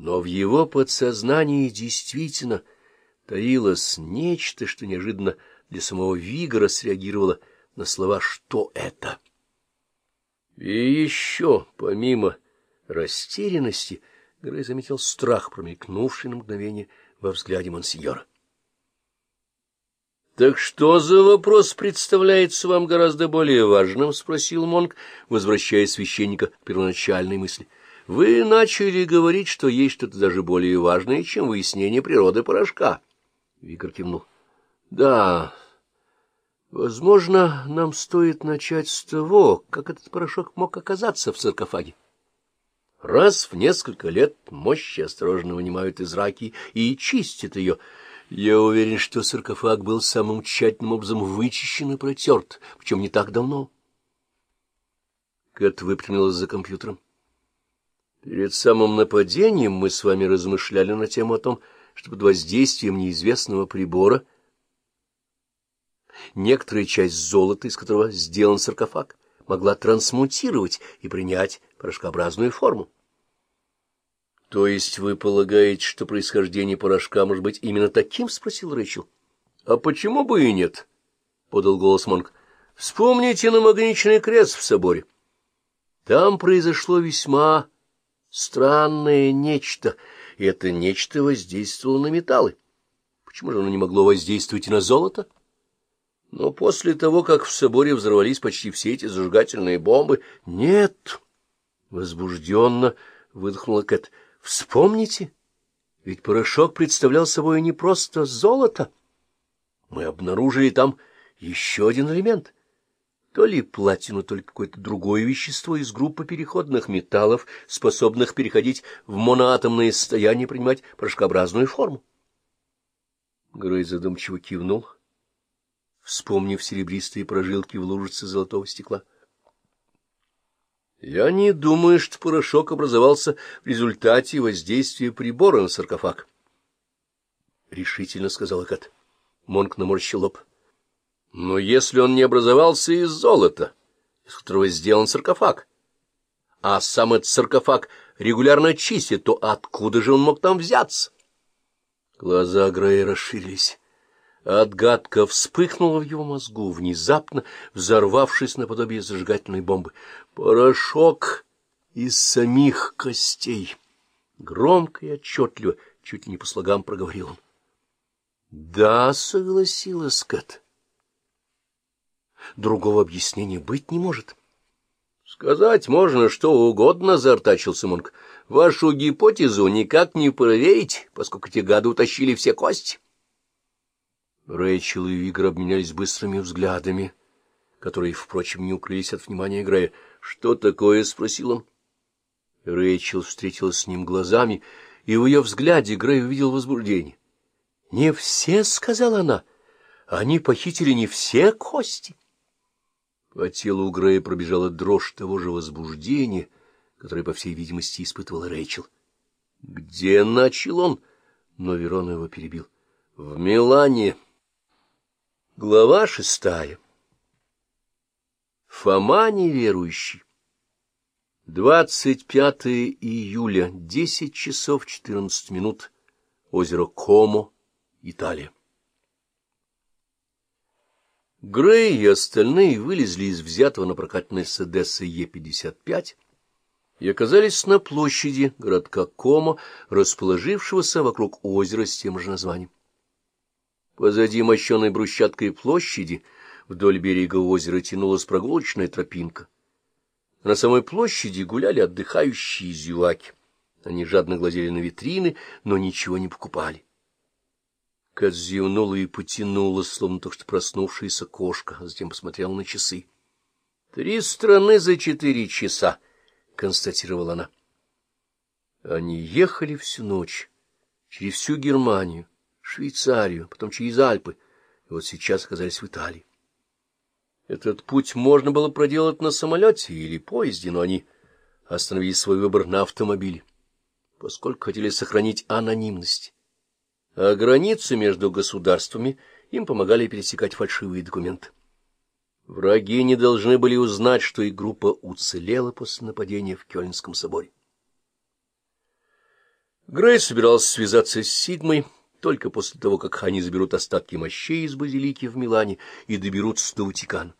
Но в его подсознании действительно таилось нечто, что неожиданно для самого Вигора среагировало на слова «что это?». И еще, помимо растерянности, Грей заметил страх, промелькнувший на мгновение во взгляде монсеньора. — Так что за вопрос представляется вам гораздо более важным? — спросил Монг, возвращая священника к первоначальной мысли. — вы начали говорить, что есть что-то даже более важное, чем выяснение природы порошка. Викар кивнул. — Да, возможно, нам стоит начать с того, как этот порошок мог оказаться в саркофаге. Раз в несколько лет мощи осторожно вынимают из раки и чистят ее. Я уверен, что саркофаг был самым тщательным образом вычищен и протерт, причем не так давно. Кэт выпрямилась за компьютером. Перед самым нападением мы с вами размышляли на тему о том, что под воздействием неизвестного прибора некоторая часть золота, из которого сделан саркофаг, могла трансмутировать и принять порошкообразную форму. — То есть вы полагаете, что происхождение порошка может быть именно таким? — спросил Рэйчел. — А почему бы и нет? — подал голос Монг. — Вспомните на магничный крест в соборе. Там произошло весьма странное нечто, и это нечто воздействовало на металлы. Почему же оно не могло воздействовать и на золото? Но после того, как в соборе взорвались почти все эти зажигательные бомбы... Нет! Возбужденно выдохнула Кэт. Вспомните, ведь порошок представлял собой не просто золото. Мы обнаружили там еще один элемент — то ли платину, то ли какое-то другое вещество из группы переходных металлов, способных переходить в моноатомное состояние принимать порошкообразную форму. Грей задумчиво кивнул, вспомнив серебристые прожилки в лужице золотого стекла. Я не думаю, что порошок образовался в результате воздействия прибора на саркофаг. — решительно сказал Кат. Монк наморщил лоб. — но если он не образовался из золота, из которого сделан саркофаг, а сам этот саркофаг регулярно чистит, то откуда же он мог там взяться? Глаза Грея расширились. Отгадка вспыхнула в его мозгу, внезапно взорвавшись наподобие зажигательной бомбы. Порошок из самих костей. Громко и отчетливо, чуть ли не по слогам проговорил он. — Да, — согласилась Кэт. Другого объяснения быть не может. — Сказать можно что угодно, — заортачился Монг. — Вашу гипотезу никак не проверить, поскольку те гады утащили все кости. Рэйчел и Вигр обменялись быстрыми взглядами, которые, впрочем, не укрылись от внимания Грея. — Что такое? — спросил он. Рэйчел встретилась с ним глазами, и в ее взгляде Грей увидел возбуждение. — Не все, — сказала она, — они похитили не все кости. По телу Грея пробежала дрожь того же возбуждения, которое, по всей видимости, испытывала Рэйчел. — Где начал он? Но Верон его перебил. — В Милане. Глава шестая. Фома неверующий. 25 июля, 10 часов 14 минут. Озеро Комо, Италия. Грей и остальные вылезли из взятого на прокат Мерседеса Е-55 и оказались на площади городка Комо, расположившегося вокруг озера с тем же названием. Позади мощенной брусчаткой площади вдоль берега озера тянулась прогулочная тропинка. На самой площади гуляли отдыхающие зеваки. Они жадно глазели на витрины, но ничего не покупали. Кэт зевнула и потянула, словно только что проснувшаяся кошка, а затем посмотрела на часы. — Три страны за четыре часа, — констатировала она. Они ехали всю ночь, через всю Германию, Швейцарию, потом через Альпы, и вот сейчас оказались в Италии. Этот путь можно было проделать на самолете или поезде, но они остановили свой выбор на автомобиле, поскольку хотели сохранить анонимность а границы между государствами им помогали пересекать фальшивые документы. Враги не должны были узнать, что их группа уцелела после нападения в Кёльнском соборе. Грей собирался связаться с Сигмой только после того, как они заберут остатки мощей из базилики в Милане и доберутся до Ватикана.